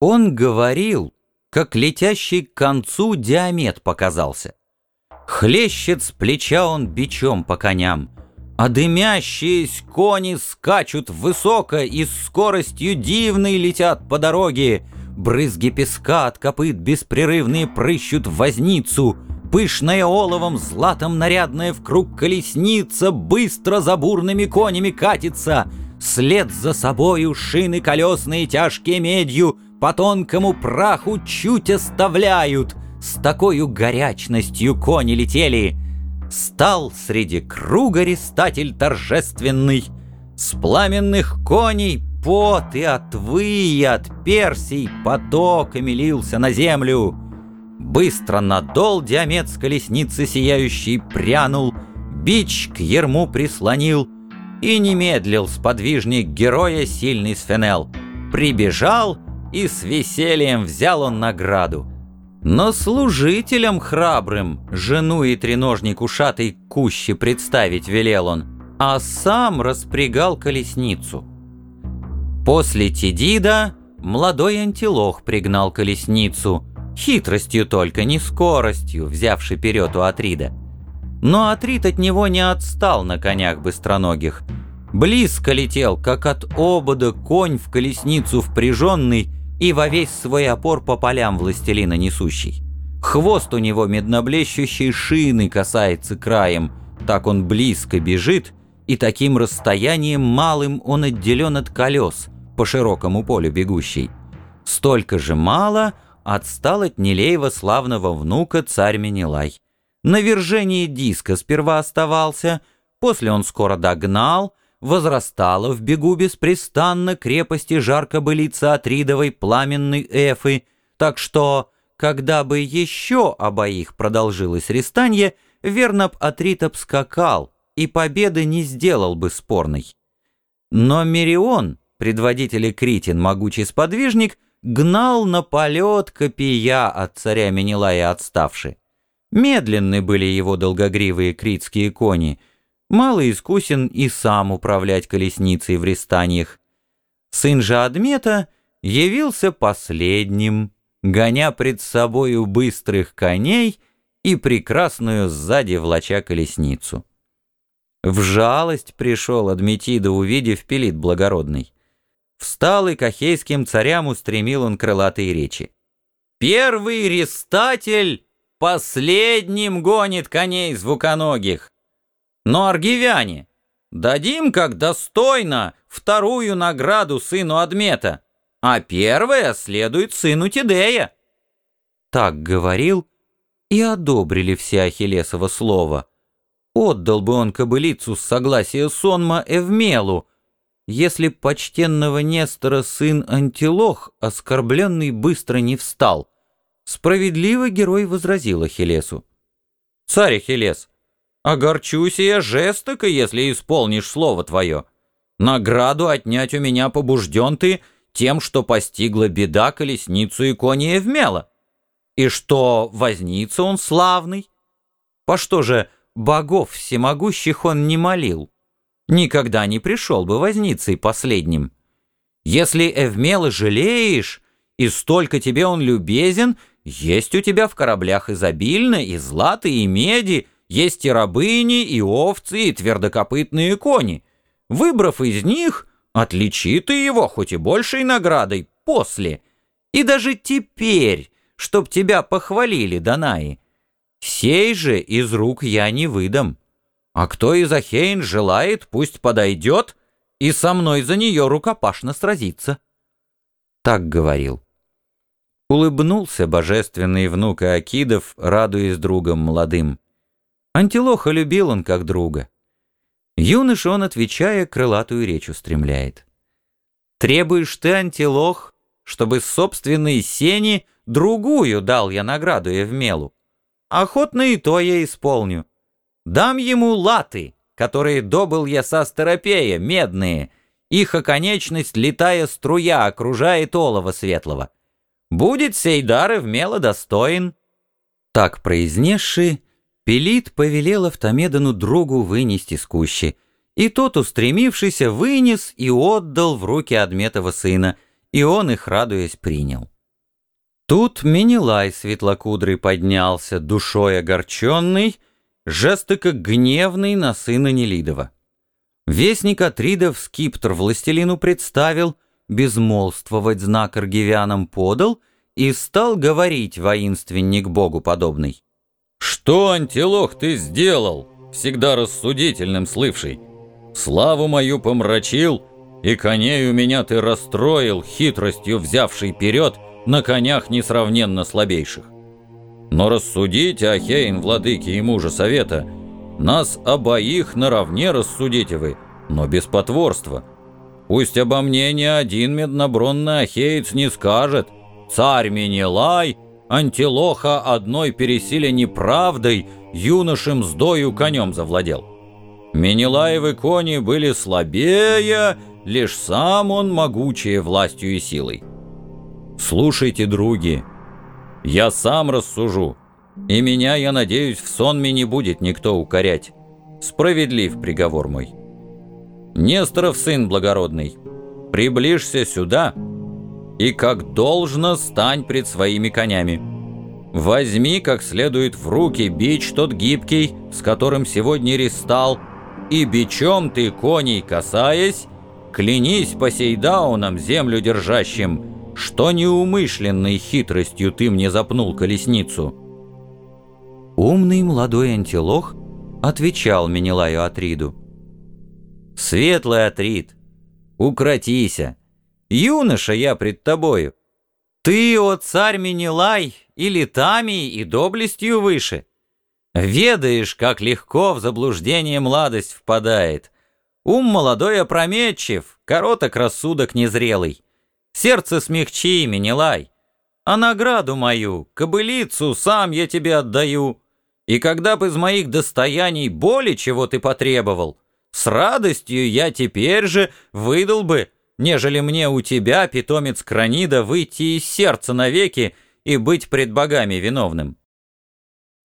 Он говорил, как летящий к концу диамет показался. Хлещет с плеча он бичом по коням, а дымящиеся кони скачут высоко и с скоростью дивной летят по дороге. Брызги песка от копыт беспрерывные прыщут в возницу, Пышная оловом, златом нарядная в круг колесница Быстро за бурными конями катится, След за собою шины колесные тяжкие медью По тонкому праху чуть оставляют, С такой горячностью кони летели. Стал среди круга рестатель торжественный, С пламенных коней пот и от и от персий Потоками лился на землю. Быстро надол диамет с колесницы сияющий прянул, Бич к ерму прислонил — и не медлил сподвижник героя сильный Сфенел. Прибежал, и с весельем взял он награду. Но служителям храбрым жену и треножник ушатой куще представить велел он, а сам распрягал колесницу. После Тедида молодой антилох пригнал колесницу, хитростью только, не скоростью, взявший вперед у Атрида. Но Атрит от него не отстал на конях быстроногих. Близко летел, как от обода конь в колесницу впряженный и во весь свой опор по полям властелина несущий. Хвост у него медноблещущей шины касается краем, так он близко бежит, и таким расстоянием малым он отделен от колес, по широкому полю бегущий. Столько же мало отстал от Нелеева славного внука царь Менелай. На вержении диска сперва оставался, после он скоро догнал, возрастала в бегу беспрестанно крепости жарко былица Атридовой пламенной Эфы, так что, когда бы еще обоих продолжилось рестанье, верно б Атрит обскакал и победы не сделал бы спорной. Но Мерион, предводитель Критин, могучий сподвижник, гнал на полет копия от царя Менелая отставший. Медленны были его долгогривые критские кони, мало искусен и сам управлять колесницей в рестаниях. Сын же Адмета явился последним, гоня пред собою быстрых коней и прекрасную сзади влача колесницу. В жалость пришел Адметида, увидев Пелит благородный. Встал и к ахейским царям устремил он крылатые речи. «Первый рестатель Последним гонит коней звуконогих. Но аргивяне, дадим как достойно вторую награду сыну Адмета, а первая следует сыну Тидея. Так говорил, и одобрили все Ахиллесово слово. Отдал бы он кобылицу с согласия сонма Эвмелу, если почтенного Нестора сын Антилох, оскорбленный, быстро не встал — Справедливо герой возразил Ахиллесу. «Царь Ахиллес, огорчусь я жестоко, если исполнишь слово твое. Награду отнять у меня побужден ты тем, что постигла беда колесницу и кони Евмела. И что возница он славный? По что же богов всемогущих он не молил? Никогда не пришел бы возницей последним. Если Эвмела жалеешь, и столько тебе он любезен, есть у тебя в кораблях изобильно и злата, и меди, есть и рабыни, и овцы, и твердокопытные кони. Выбрав из них, отличи ты его хоть и большей наградой после. И даже теперь, чтоб тебя похвалили, Данаи. Сей же из рук я не выдам. А кто из Ахейн желает, пусть подойдет и со мной за нее рукопашно сразится. Так говорил. Улыбнулся божественный внук Акидов, радуясь другом молодым. Антилоха любил он как друга. Юнош он, отвечая, крылатую речь устремляет. «Требуешь ты, Антилох, чтобы собственной сени другую дал я награду Евмелу? Охотно и то я исполню. Дам ему латы, которые добыл я со Старопея, медные, их оконечность летая струя окружает олова светлого. Будет сей дар вмело достоин». Так произнесши, Пелит повелел Автомедану другу вынести с кущи, и тот, устремившийся, вынес и отдал в руки Адметова сына, и он их, радуясь, принял. Тут Менелай светлокудрый поднялся, душой огорченный, жестоко гневный на сына Нелидова. Вестник Атридов скиптр властелину представил, безмолвствовать знак аргивянам подал и стал говорить воинственник богу подобный. «Что, антилох, ты сделал, всегда рассудительным слывший? Славу мою помрачил, и коней у меня ты расстроил, хитростью взявший вперед на конях несравненно слабейших. Но рассудите, Ахейн, владыки и мужа совета, нас обоих наравне рассудите вы, но без потворства. Пусть обо мне ни один меднобронный ахеец не скажет, царь Менелай, антилоха одной пересиле неправдой, юношем сдою конем завладел. Менелаевы кони были слабее, лишь сам он могучее властью и силой. Слушайте, други, я сам рассужу, и меня, я надеюсь, в сонме не будет никто укорять. Справедлив приговор мой. Несторов сын благородный, приближься сюда и как должно стань пред своими конями. Возьми как следует в руки бич тот гибкий, с которым сегодня ристал, и бичом ты коней касаясь, клянись Посейдауном, землю держащим, что неумышленной хитростью ты мне запнул колесницу». Умный молодой антилох отвечал Менелаю Атриду. «Светлый Атрид, укротися, юноша я пред тобою. Ты, о царь Менелай, и летами, и доблестью выше. Ведаешь, как легко в заблуждение младость впадает, Ум молодой опрометчив, короток рассудок незрелый. Сердце смягчи, Менелай, а награду мою, кобылицу, сам я тебе отдаю. И когда бы из моих достояний боли чего ты потребовал, с радостью я теперь же выдал бы, нежели мне у тебя, питомец Кранида, выйти из сердца навеки и быть пред богами виновным.